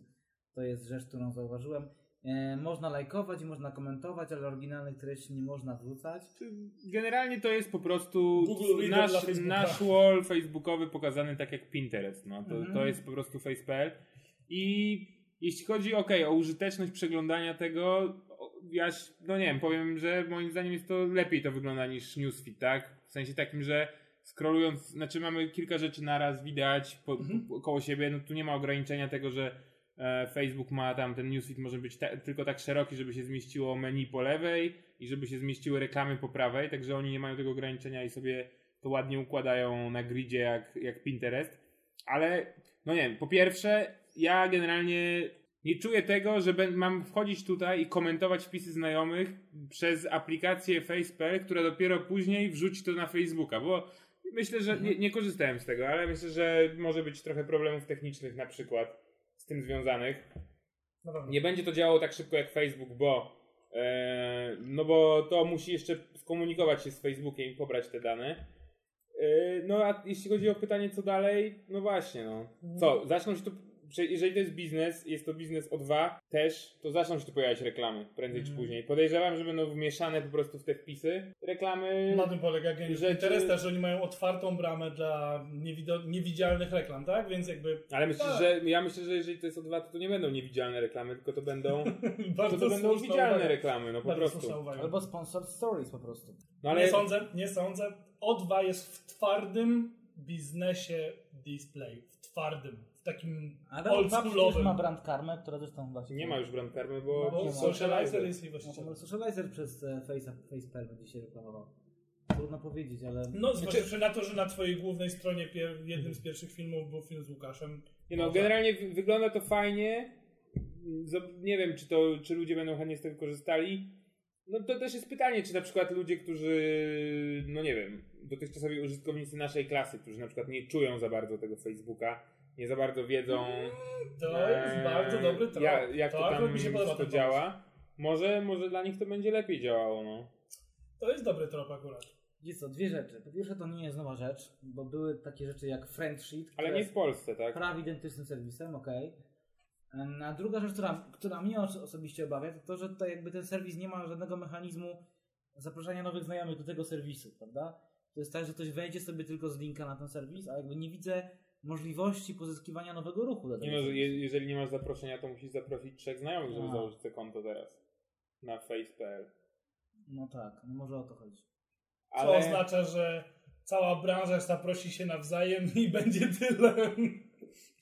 To jest rzecz, którą zauważyłem. E, można lajkować i można komentować, ale oryginalnych treści nie można wrzucać. Generalnie to jest po prostu Google nasz, nasz wall facebookowy pokazany tak jak Pinterest. No. To, Mhm. to jest po prostu face.pl. I jeśli chodzi okej, o użyteczność przeglądania tego, ja no nie wiem, powiem, że moim zdaniem jest to lepiej to wygląda niż newsfeed, tak? W sensie takim, że scrollując, znaczy mamy kilka rzeczy naraz widać po, Mhm. po, koło siebie, no tu nie ma ograniczenia tego, że e, Facebook ma tam, ten newsfeed może być ta, tylko tak szeroki, żeby się zmieściło menu po lewej i żeby się zmieściły reklamy po prawej, także oni nie mają tego ograniczenia i sobie to ładnie układają na gridzie jak, jak Pinterest. Ale, no nie wiem, po pierwsze, ja generalnie nie czuję tego, że mam wchodzić tutaj i komentować wpisy znajomych przez aplikację Face.pl, która dopiero później wrzuci to na Facebooka, bo myślę, że nie, nie korzystałem z tego, ale myślę, że może być trochę problemów technicznych na przykład z tym związanych. Nie będzie to działało tak szybko jak Facebook, bo e, no bo to musi jeszcze skomunikować się z Facebookiem i pobrać te dane. E, no a jeśli chodzi o pytanie co dalej, no właśnie no. Co, zaczną się tu, jeżeli to jest biznes, jest to biznes o dwa też, to zaczną się tu pojawiać reklamy prędzej czy Mhm. później. Podejrzewam, że będą wmieszane po prostu w te wpisy reklamy. Na tym polega geniusz Rzeczy- Pinteresta, że oni mają otwartą bramę dla niewido- niewidzialnych reklam, tak? Więc jakby Ale myślę, Tak. że ja myślę, że jeżeli to jest o dwa, to, to nie będą niewidzialne reklamy, tylko to będą, bardzo to, to będą widzialne uwaga. reklamy, no po Bardzo prostu. Albo sponsored stories po prostu. No ale Nie sądzę, nie sądzę. O2 jest w twardym biznesie display. W twardym. Takim oldschoolowym. ma brand karmę, która zresztą właśnie... Nie ma już brand karmy, bo, Bo. Socializer jest jej No, właścicielem. to Socializer przez Face, Face.pl będzie się reklamował. Trudno powiedzieć, ale... No, zważywszy na to, że na twojej głównej stronie pier- jednym z pierwszych filmów był film z Łukaszem. Nie no, generalnie wy- wygląda to fajnie. Nie wiem, czy to, czy ludzie będą chętnie z tego korzystali. No to też jest pytanie, czy na przykład ludzie, którzy, no nie wiem, dotychczasowi użytkownicy naszej klasy, którzy na przykład nie czują za bardzo tego Facebooka, nie za bardzo wiedzą, To jest e, bardzo dobry trop. jak, jak to, akurat tam mi się podoba ten działa. Może, może dla nich to będzie lepiej działało, no. To jest dobry trop akurat. Co, dwie rzeczy. Po pierwsze to nie jest nowa rzecz, bo były takie rzeczy jak Friendsheet, Ale nie w Polsce, tak? prawie identycznym serwisem, okej. Em, A druga rzecz, która, która mnie os- osobiście obawia, to to, że tutaj jakby ten serwis nie ma żadnego mechanizmu zapraszania nowych znajomych do tego serwisu, prawda? To jest tak, że ktoś wejdzie sobie tylko z linka na ten serwis, a jakby nie widzę możliwości pozyskiwania nowego ruchu Nie no, je, jeżeli nie masz zaproszenia, to musisz zaprosić trzech znajomych, żeby A. założyć te konto teraz. Na face.pl. No tak, no może o to chodzi. Co Ale... oznacza, że cała branża zaprosi się nawzajem i będzie tyle.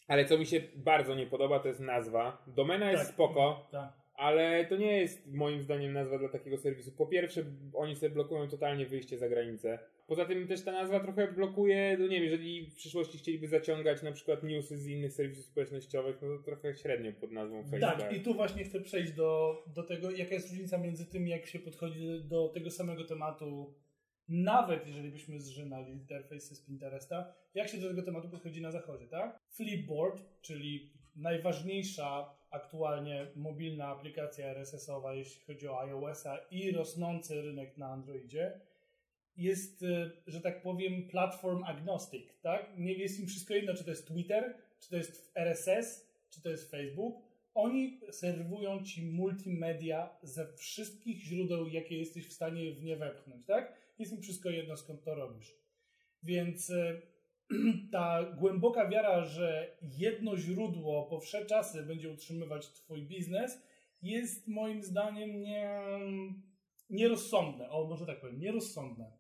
Ale co mi się bardzo nie podoba, to jest nazwa. Domena jest Tak. spoko, Tak. Ale to nie jest moim zdaniem nazwa dla takiego serwisu. Po pierwsze, oni sobie blokują totalnie wyjście za granicę. Poza tym też ta nazwa trochę blokuje, no nie wiem, jeżeli w przyszłości chcieliby zaciągać na przykład newsy z innych serwisów społecznościowych, no to trochę średnio pod nazwą Facebook. Tak, i tu właśnie chcę przejść do, do tego, jaka jest różnica między tym, jak się podchodzi do tego samego tematu, nawet jeżeli byśmy zżynali interfejsy z Pinteresta, jak się do tego tematu podchodzi na zachodzie, tak? Flipboard, czyli najważniejsza aktualnie mobilna aplikacja RSS-owa, jeśli chodzi o iOS-a i rosnący rynek na Androidzie, jest, e, że tak powiem, platform agnostic, tak? Nie jest im wszystko jedno, czy to jest Twitter, czy to jest RSS, czy to jest Facebook. Oni serwują ci multimedia ze wszystkich źródeł, jakie jesteś w stanie w nie wepchnąć, tak? Jest im wszystko jedno, skąd to robisz. Więc e, ta głęboka wiara, że jedno źródło po wsze czasy będzie utrzymywać twój biznes, jest moim zdaniem nie, nierozsądne. O, może tak powiem, nierozsądne.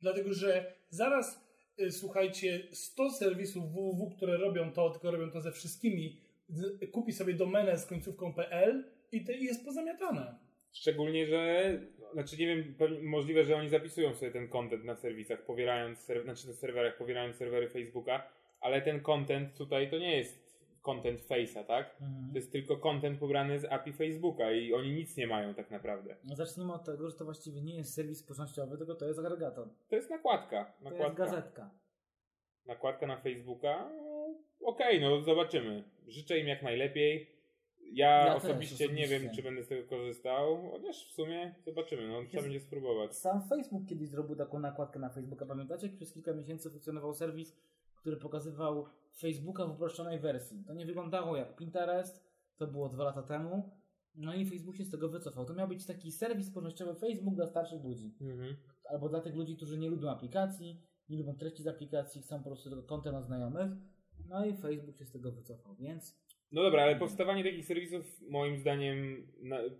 Dlatego, że zaraz, y, słuchajcie, 100 serwisów www, które robią to, tylko robią to ze wszystkimi, kupi sobie domenę z końcówką .pl i to jest pozamiatane. Szczególnie, że, znaczy nie wiem, możliwe, że oni zapisują sobie ten content na serwisach, powielając, ser, znaczy na serwerach, powielając serwery Facebooka, ale ten content tutaj to nie jest content Face'a, tak? Mhm. To jest tylko content pobrany z API Facebooka i oni nic nie mają tak naprawdę. No zacznijmy od tego, że to właściwie nie jest serwis społecznościowy, tylko to jest agregator. To jest nakładka. To jest Nakładka, gazetka. nakładka na Facebooka. no, Okej, no zobaczymy. Życzę im jak najlepiej. Ja, Ja osobiście, nie wiem, czy będę z tego korzystał, chociaż w sumie zobaczymy, no trzeba będzie spróbować. Sam Facebook kiedyś zrobił taką nakładkę na Facebooka. Pamiętacie? jak Przez kilka miesięcy funkcjonował serwis, który pokazywał Facebooka w uproszczonej wersji. To nie wyglądało jak Pinterest, to było dwa lata temu. No i Facebook się z tego wycofał. To miał być taki serwis społecznościowy Facebook dla starszych ludzi. Mhm. Albo dla tych ludzi, którzy nie lubią aplikacji, nie lubią treści z aplikacji, chcą po prostu tylko content od znajomych. No i Facebook się z tego wycofał, więc No dobra, ale powstawanie takich serwisów moim zdaniem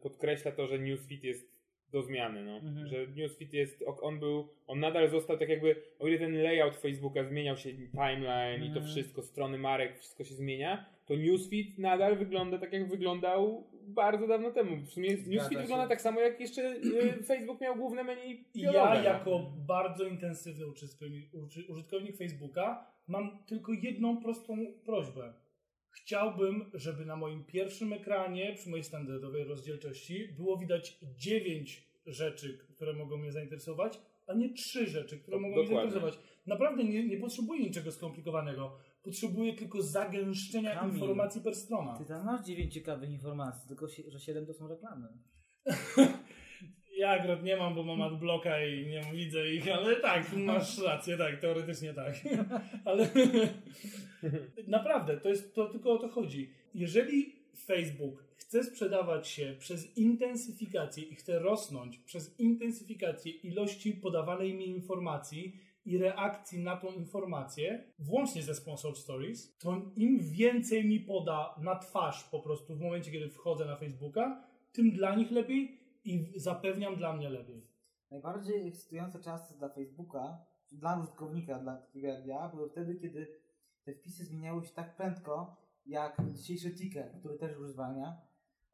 podkreśla to, że Newsfeed jest do zmiany, no. Mhm. Że Newsfeed jest, on był, on nadal został tak jakby, o ile ten layout Facebooka zmieniał się, timeline i to Mhm. wszystko, strony marek, wszystko się zmienia, to Newsfeed nadal wygląda tak jak wyglądał bardzo dawno temu. W sumie Newsfeed się. wygląda tak samo jak jeszcze y, Facebook miał główne menu I ja, jako bardzo intensywny użytkownik, uży- użytkownik Facebooka, mam tylko jedną prostą prośbę. Chciałbym, żeby na moim pierwszym ekranie, przy mojej standardowej rozdzielczości, było widać 9 rzeczy, które mogą mnie zainteresować, a nie 3 rzeczy, które Do- mogą mnie dokładnie. zainteresować. Naprawdę nie, nie potrzebuję niczego skomplikowanego. Potrzebuję tylko zagęszczenia Kamil, informacji per strona. ty tam masz dziewięć ciekawych informacji, tylko że siedem to są reklamy. Ja akurat nie mam, bo mam adblocka i nie widzę ich, ale tak, masz rację, tak, teoretycznie tak. Ale naprawdę, to, jest, to tylko o to chodzi. Jeżeli Facebook chce sprzedawać się przez intensyfikację i chce rosnąć przez intensyfikację ilości podawanej mi informacji i reakcji na tą informację, włącznie ze Sponsored Stories, to im więcej mi poda na twarz po prostu w momencie, kiedy wchodzę na Facebooka, tym dla nich lepiej i zapewniam dla mnie lepiej. Najbardziej ekscytujące czasy dla Facebooka, dla użytkownika, dla takiego jak ja, były wtedy, kiedy te wpisy zmieniały się tak prędko, jak dzisiejszy ticker, który też już zwalnia.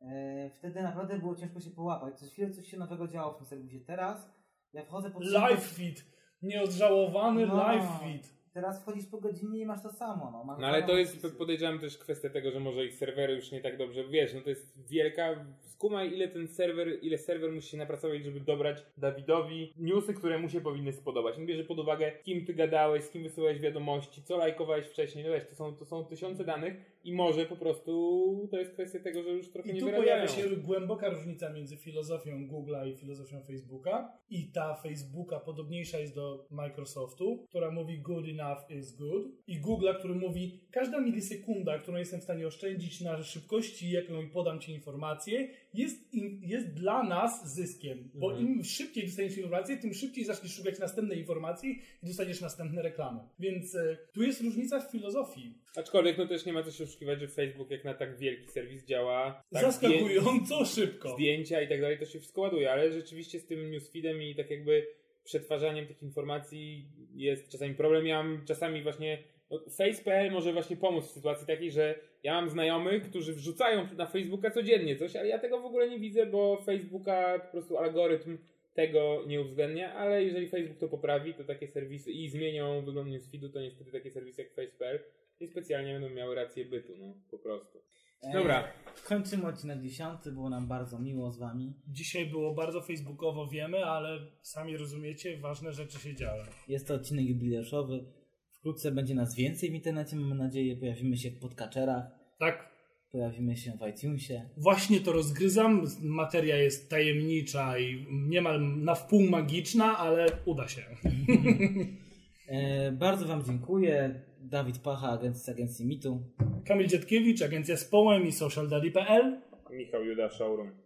E, wtedy naprawdę było ciężko się połapać. Co chwilę coś się nowego działo w tym serwisie. Teraz ja wchodzę po Live feed. Nieodżałowany No. live feed. Teraz wchodzisz po godzinie i masz to samo. No, masz No ale to jest, wpisy. podejrzewam też kwestia tego, że może ich serwery już nie tak dobrze, wiesz, no to jest wielka, skumaj ile ten serwer, ile serwer musi się napracować, żeby dobrać Dawidowi newsy, które mu się powinny spodobać. On bierze pod uwagę, z kim ty gadałeś, z kim wysyłałeś wiadomości, co lajkowałeś wcześniej, no wiesz, to są, to są tysiące danych i może po prostu to jest kwestia tego, że już trochę I nie tu pojawia się głęboka różnica między filozofią Google'a i filozofią Facebooka. I ta Facebooka podobniejsza jest do Microsoftu, która mówi good enough is good. I Google'a, który mówi każda milisekunda, którą jestem w stanie oszczędzić na szybkości, jaką podam Ci informację, jest, im, jest dla nas zyskiem. Bo Mhm. im szybciej dostaniesz informację, tym szybciej zaczniesz szukać następnej informacji i dostaniesz następne reklamy. Więc e, tu jest różnica w filozofii. Aczkolwiek no też nie ma co się oszukiwać, że Facebook jak na tak wielki serwis działa tak Zaskakująco szybko. zdjęcia i tak dalej, to się wszystko ładuje, ale rzeczywiście z tym newsfeedem i tak jakby przetwarzaniem tych informacji jest czasami problem. Ja mam czasami właśnie, no, Face.pl może właśnie pomóc w sytuacji takiej, że ja mam znajomych, którzy wrzucają na Facebooka codziennie coś, ale ja tego w ogóle nie widzę, bo Facebooka po prostu algorytm tego nie uwzględnia, ale jeżeli Facebook to poprawi, to takie serwisy i zmienią wygląd newsfeedu, to niestety takie serwisy jak Face.pl nie specjalnie będą miały rację bytu, no po prostu. E, Dobra. Kończymy odcinek 10. Było nam bardzo miło z Wami. Dzisiaj było bardzo facebookowo, wiemy, ale sami rozumiecie, ważne rzeczy się działy. Jest to odcinek jubileuszowy. Wkrótce będzie nas więcej w internecie, mamy nadzieję. Pojawimy się w podkaczerach, Tak, pojawimy się w iTunesie. właśnie to rozgryzam. Materia jest tajemnicza i niemal na wpół magiczna, ale uda się. E, bardzo Wam dziękuję. Dawid Pacha, agencja z agencji Mitu. Kamil Dzietkiewicz, agencja Społem i socialdaddy.pl. Michał Juda Showroom.